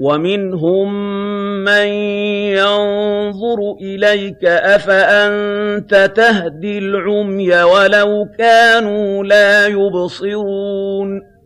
وَمِنْهُم مَّن يَنظُرُ إِلَيْكَ ۚ أَفَأَنتَ تَهْدِي الْعُمْيَ وَلَوْ كَانُوا لَا يُبْصِرُونَ